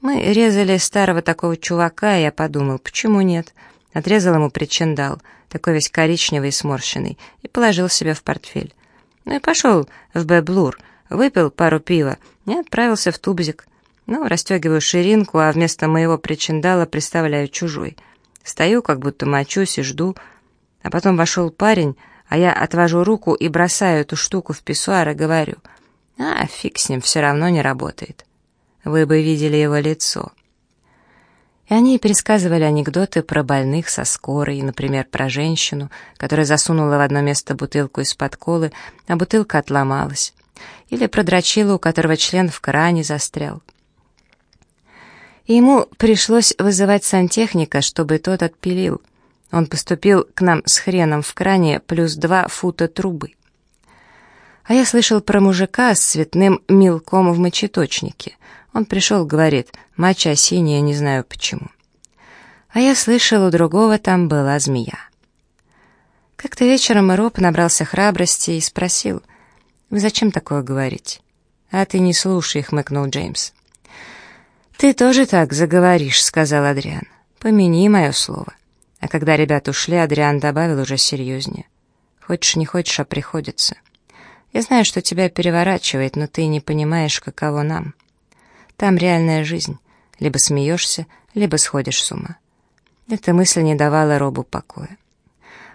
Мы резали старого такого чувака, и я подумал, почему нет? Отрезал ему причиндал, такой весь коричневый и сморщенный, и положил себе в портфель. Ну и пошел в Бэблур, выпил пару пива и отправился в Тубзик. Ну, расстегиваю ширинку, а вместо моего причиндала представляю чужой. Стою, как будто мочусь и жду. А потом вошел парень, а я отвожу руку и бросаю эту штуку в писсуар и говорю, «А, фиг с ним, все равно не работает». Вы бы видели его лицо. И они пересказывали анекдоты про больных со скорой, например, про женщину, которая засунула в одно место бутылку из-под колы, а бутылка отломалась. Или про дрочила, у которого член в кране застрял. И ему пришлось вызывать сантехника, чтобы тот отпилил. Он поступил к нам с хреном в кране плюс два фута трубы. А я слышал про мужика с цветным мелком в мочеточнике. Он пришел, говорит, моча синяя, не знаю почему. А я слышал, у другого там была змея. Как-то вечером Роб набрался храбрости и спросил, «Вы зачем такое говорить?» «А ты не слушай», — хмыкнул Джеймс. «Ты тоже так заговоришь», — сказал Адриан. «Помяни мое слово». А когда ребята ушли, Адриан добавил уже серьезнее. «Хочешь, не хочешь, а приходится. Я знаю, что тебя переворачивает, но ты не понимаешь, каково нам». Там реальная жизнь. Либо смеешься, либо сходишь с ума. Эта мысль не давала Робу покоя.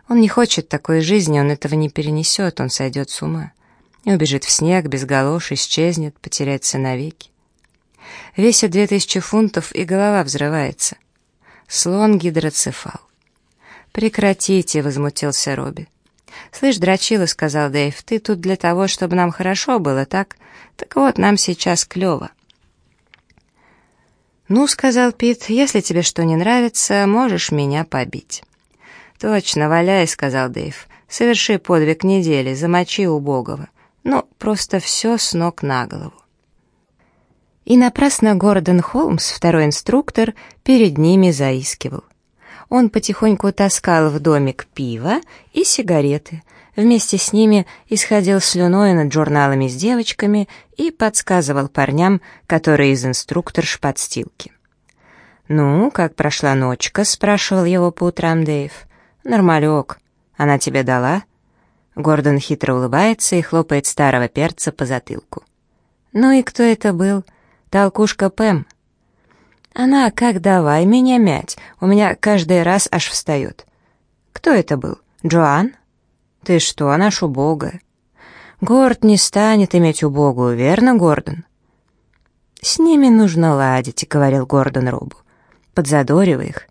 Он не хочет такой жизни, он этого не перенесет, он сойдет с ума. И убежит в снег, без галош, исчезнет, потеряется навеки. Весит две тысячи фунтов, и голова взрывается. Слон гидроцефал. «Прекратите», — возмутился Робби. «Слышь, дрочила», — сказал Дэйв, — «ты тут для того, чтобы нам хорошо было, так? Так вот, нам сейчас клево». «Ну, — сказал Пит, — если тебе что не нравится, можешь меня побить». «Точно, валяй», — сказал Дэйв. «Соверши подвиг недели, замочи убогого. Ну, просто все с ног на голову». И напрасно Гордон Холмс, второй инструктор, перед ними заискивал. Он потихоньку таскал в домик пиво и сигареты — Вместе с ними исходил слюной над журналами с девочками и подсказывал парням, которые из инструкторш подстилки. «Ну, как прошла ночка?» — спрашивал его по утрам Дэйв. «Нормалек. Она тебе дала?» Гордон хитро улыбается и хлопает старого перца по затылку. «Ну и кто это был? Толкушка Пэм». «Она как давай меня мять, у меня каждый раз аж встает». «Кто это был? Джоан?» «Ты что, она ж убогая». «Горд не станет иметь убогую, верно, Гордон?» «С ними нужно ладить», — говорил Гордон Робу. «Подзадоривай их.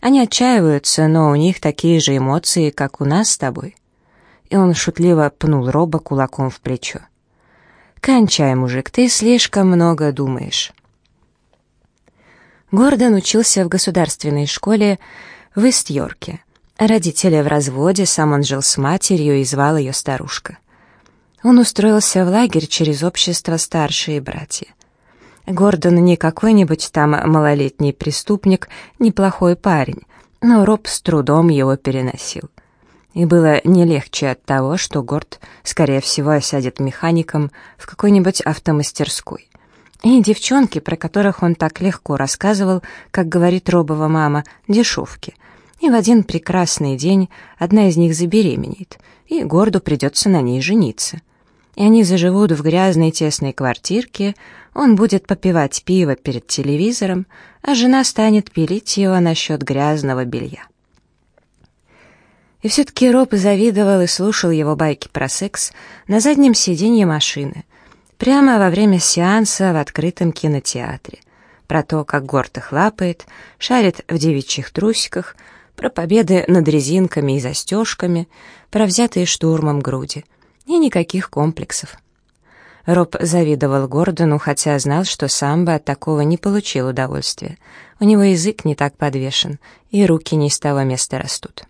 Они отчаиваются, но у них такие же эмоции, как у нас с тобой». И он шутливо пнул Роба кулаком в плечо. «Кончай, мужик, ты слишком много думаешь». Гордон учился в государственной школе в Ист-Йорке. Родители в разводе, сам он жил с матерью и звал ее старушка. Он устроился в лагерь через общество старшие братья. Гордон не какой-нибудь там малолетний преступник, неплохой парень, но Роб с трудом его переносил. И было не легче от того, что Горд, скорее всего, осядет механиком в какой-нибудь автомастерской. И девчонки, про которых он так легко рассказывал, как говорит Робова мама, дешевки — и в один прекрасный день одна из них забеременеет, и Горду придется на ней жениться. И они заживут в грязной тесной квартирке, он будет попивать пиво перед телевизором, а жена станет пилить его насчет грязного белья. И все-таки Роб завидовал и слушал его байки про секс на заднем сиденье машины, прямо во время сеанса в открытом кинотеатре, про то, как Горд их лапает, шарит в девичьих трусиках, про победы над резинками и застежками, про взятые штурмом груди. И никаких комплексов. Роб завидовал Гордону, хотя знал, что сам бы от такого не получил удовольствия. У него язык не так подвешен, и руки не из того места растут.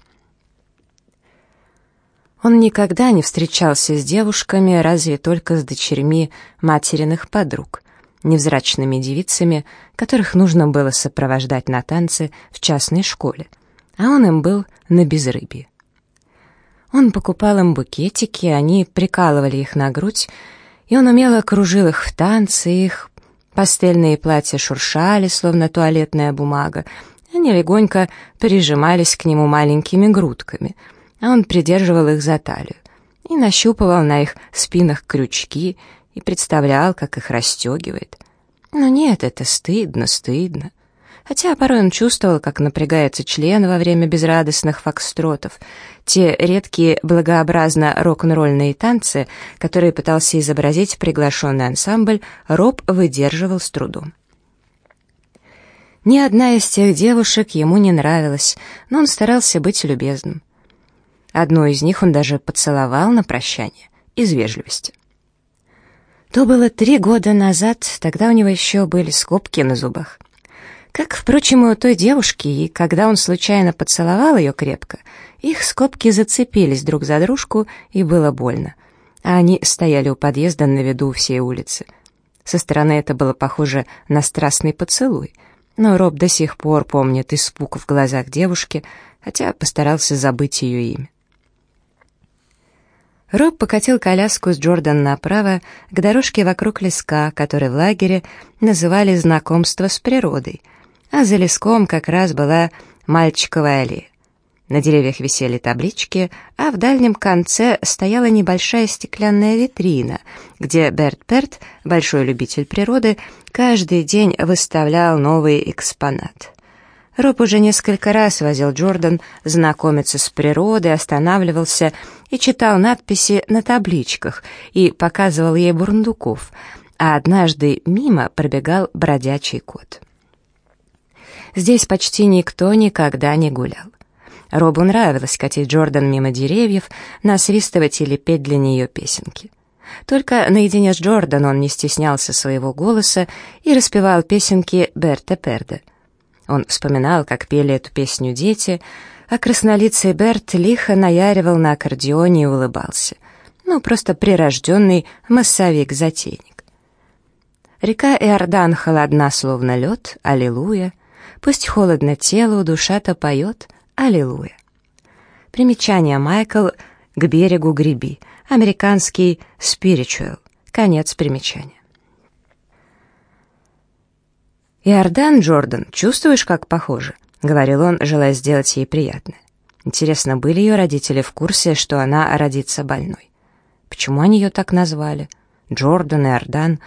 Он никогда не встречался с девушками, разве только с дочерьми материных подруг, невзрачными девицами, которых нужно было сопровождать на танцы в частной школе — а он им был на безрыбье. Он покупал им букетики, они прикалывали их на грудь, и он умело кружил их в танцы, их Пастельные платья шуршали, словно туалетная бумага. Они легонько прижимались к нему маленькими грудками, а он придерживал их за талию и нащупывал на их спинах крючки и представлял, как их расстегивает. Но нет, это стыдно, стыдно. Хотя порой он чувствовал, как напрягается член во время безрадостных фокстротов, те редкие благообразно рок-н-ролльные танцы, которые пытался изобразить приглашенный ансамбль, Роб выдерживал с трудом. Ни одна из тех девушек ему не нравилась, но он старался быть любезным. Одну из них он даже поцеловал на прощание, из вежливости. То было три года назад, тогда у него еще были скобки на зубах. Как, впрочем, и у той девушки, и когда он случайно поцеловал ее крепко, их скобки зацепились друг за дружку, и было больно. А они стояли у подъезда на виду всей улицы. Со стороны это было похоже на страстный поцелуй, но Роб до сих пор помнит испуг в глазах девушки, хотя постарался забыть ее имя. Роб покатил коляску с Джордан направо к дорожке вокруг леска, который в лагере называли «знакомство с природой», а за леском как раз была мальчиковая аллея. На деревьях висели таблички, а в дальнем конце стояла небольшая стеклянная витрина, где Берт Перт, большой любитель природы, каждый день выставлял новый экспонат. Роб уже несколько раз возил Джордан знакомиться с природой, останавливался и читал надписи на табличках и показывал ей бурундуков, а однажды мимо пробегал бродячий кот. Здесь почти никто никогда не гулял. Робу нравилось катить Джордан мимо деревьев, насвистывать или петь для нее песенки. Только наедине с Джордан он не стеснялся своего голоса и распевал песенки Берта Перда. Он вспоминал, как пели эту песню дети, а краснолицый Берт лихо наяривал на аккордеоне и улыбался. Ну, просто прирожденный массовик-затейник. Река Иордан холодна, словно лед, аллилуйя. Пусть холодно телу, душа-то поет, аллилуйя. Примечание Майкл «К берегу греби», американский «Spiritual», конец примечания. «Иордан, Джордан, чувствуешь, как похоже?» — говорил он, желая сделать ей приятное. Интересно, были ее родители в курсе, что она родится больной? Почему они ее так назвали? Джордан, Иордан.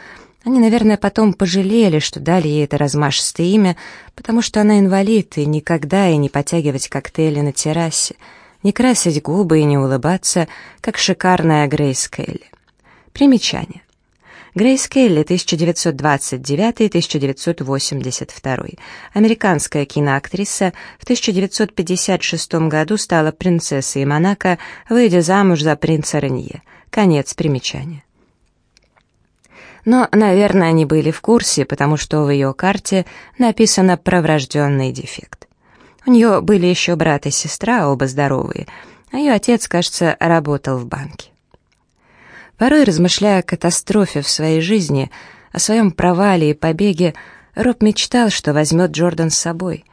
Они, наверное, потом пожалели, что дали ей это размашистое имя, потому что она инвалид, и никогда и не потягивать коктейли на террасе, не красить губы и не улыбаться, как шикарная Грейс Келли. Примечание. Грейс Келли, 1929-1982. Американская киноактриса, в 1956 году стала принцессой Монако, выйдя замуж за принца Ренье. Конец примечания. Но, наверное, они были в курсе, потому что в ее карте написано про врожденный дефект. У нее были еще брат и сестра, оба здоровые, а ее отец, кажется, работал в банке. Порой, размышляя о катастрофе в своей жизни, о своем провале и побеге, Роб мечтал, что возьмет Джордан с собой.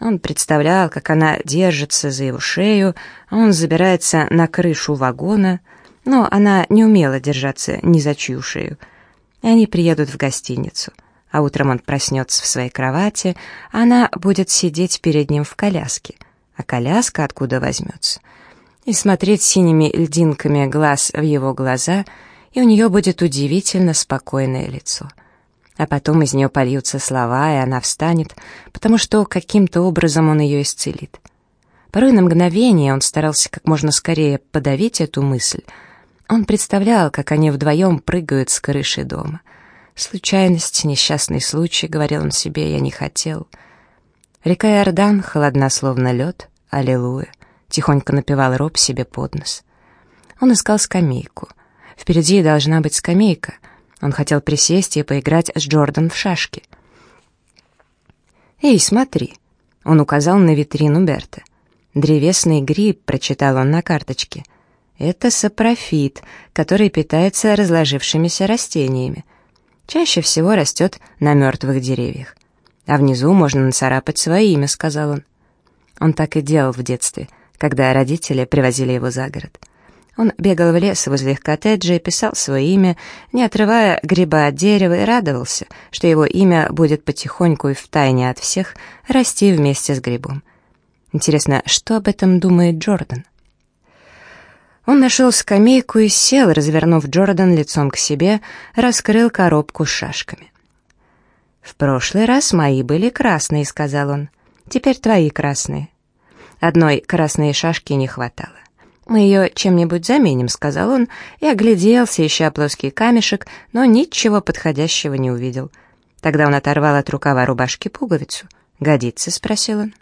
Он представлял, как она держится за его шею, а он забирается на крышу вагона, но она не умела держаться ни за чью шею — и они приедут в гостиницу. А утром он проснется в своей кровати, а она будет сидеть перед ним в коляске. А коляска откуда возьмется? И смотреть синими льдинками глаз в его глаза, и у нее будет удивительно спокойное лицо. А потом из нее польются слова, и она встанет, потому что каким-то образом он ее исцелит. Порой на мгновение он старался как можно скорее подавить эту мысль — он представлял, как они вдвоем прыгают с крыши дома. «Случайность, несчастный случай», — говорил он себе, — «я не хотел». Река Иордан холодна, словно лед, аллилуйя, тихонько напевал Роб себе под нос. Он искал скамейку. Впереди должна быть скамейка. Он хотел присесть и поиграть с Джордан в шашки. «Эй, смотри!» Он указал на витрину Берта. «Древесный гриб», — прочитал он на карточке — это сапрофит, который питается разложившимися растениями. Чаще всего растет на мертвых деревьях. А внизу можно нацарапать свое имя, сказал он. Он так и делал в детстве, когда родители привозили его за город. Он бегал в лес возле их коттеджа и писал свое имя, не отрывая гриба от дерева, и радовался, что его имя будет потихоньку и втайне от всех расти вместе с грибом. Интересно, что об этом думает Джордан? Он нашел скамейку и сел, развернув Джордан лицом к себе, раскрыл коробку с шашками. «В прошлый раз мои были красные», — сказал он. «Теперь твои красные». Одной красной шашки не хватало. «Мы ее чем-нибудь заменим», — сказал он, и огляделся, ища плоский камешек, но ничего подходящего не увидел. Тогда он оторвал от рукава рубашки пуговицу. «Годится?» — спросил он.